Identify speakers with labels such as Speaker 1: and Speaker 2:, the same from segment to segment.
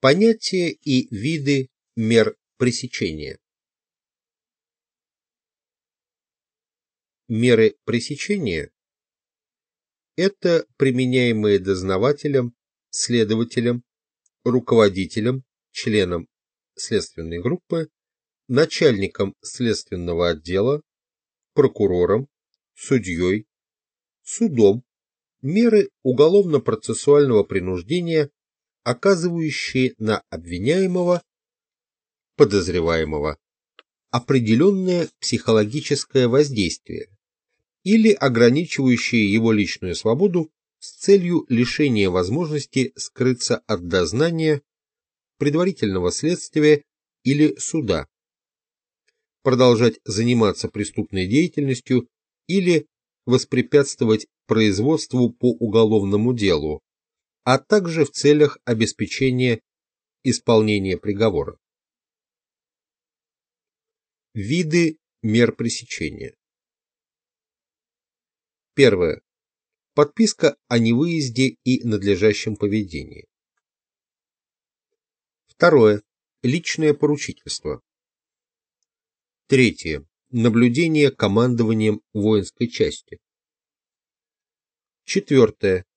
Speaker 1: Понятия и виды мер пресечения. Меры пресечения – это применяемые дознавателем, следователем, руководителем, членом следственной группы, начальником следственного отдела, прокурором, судьей, судом, меры уголовно-процессуального принуждения оказывающие на обвиняемого, подозреваемого, определенное психологическое воздействие или ограничивающие его личную свободу с целью лишения возможности скрыться от дознания, предварительного следствия или суда, продолжать заниматься преступной деятельностью или воспрепятствовать производству по уголовному делу, а также в целях обеспечения исполнения приговора. Виды мер пресечения. Первое. Подписка о невыезде и надлежащем поведении. Второе. Личное поручительство. Третье. Наблюдение командованием воинской части. Четвертое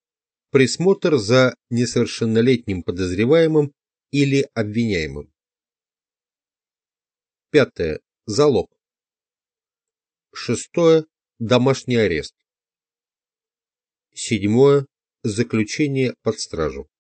Speaker 1: присмотр за несовершеннолетним подозреваемым или обвиняемым. Пятое. Залог. Шестое. Домашний арест. Седьмое. Заключение под стражу.